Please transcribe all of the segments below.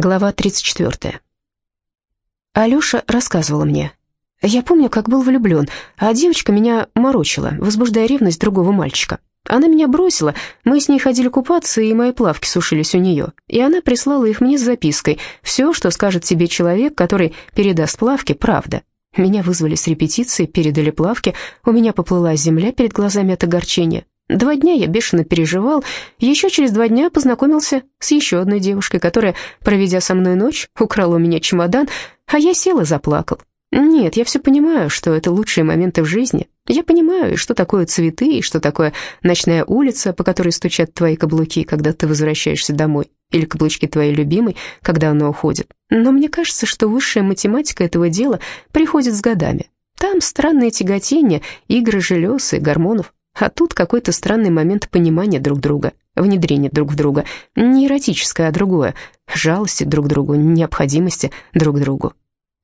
Глава 34. Алёша рассказывала мне. Я помню, как был влюблён, а девочка меня морочила, возбуждая ревность другого мальчика. Она меня бросила, мы с ней ходили купаться, и мои плавки сушились у неё. И она прислала их мне с запиской. Всё, что скажет тебе человек, который передаст плавки, правда. Меня вызвали с репетиции, передали плавки, у меня поплыла земля перед глазами от огорчения. Два дня я бешено переживал, еще через два дня познакомился с еще одной девушкой, которая, проведя со мной ночь, украла у меня чемодан, а я сел и заплакал. Нет, я все понимаю, что это лучшие моменты в жизни. Я понимаю, что такое цветы, и что такое ночная улица, по которой стучат твои каблуки, когда ты возвращаешься домой, или каблучки твоей любимой, когда она уходит. Но мне кажется, что высшая математика этого дела приходит с годами. Там странные тяготения, игры желез и гормонов. А тут какой-то странный момент понимания друг друга, внедрения друг в друга, не эротическое, а другое, жалости друг другу, необходимости друг другу.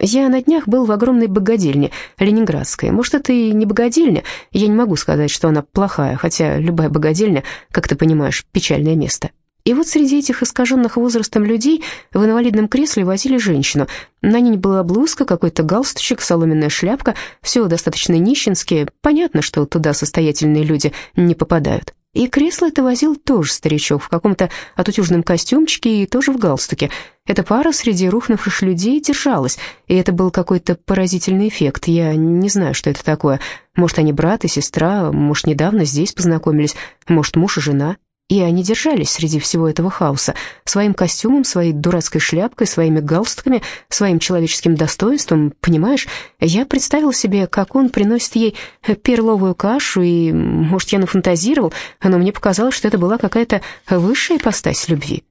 Я на днях был в огромной богадельне, ленинградской. Может, это и не богадельня, я не могу сказать, что она плохая, хотя любая богадельня, как ты понимаешь, печальное место. И вот среди этих искаженных возрастом людей в инвалидном кресле возили женщину. На ней была блузка, какой-то галстучек, соломенная шляпка, все достаточно нищенские. Понятно, что туда состоятельные люди не попадают. И кресло это возил тоже старичок в каком-то отутюжном костюмчике и тоже в галстуке. Эта пара среди рухнувших людей держалась, и это был какой-то поразительный эффект. Я не знаю, что это такое. Может, они брат и сестра, может, недавно здесь познакомились, может, муж и жена. И они держались среди всего этого хаоса, своим костюмом, своей дурацкой шляпкой, своими галстуками, своим человеческим достоинством, понимаешь? Я представил себе, как он приносит ей перловую кашу, и, может, я нафантазировал, но мне показалось, что это была какая-то высшая ипостась любви.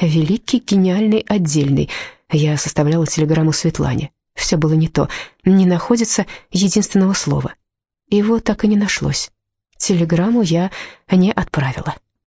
Великий, гениальный, отдельный. Я составляла телеграмму Светлане. Все было не то, не находится единственного слова. Его так и не нашлось. Телеграмму я не отправила.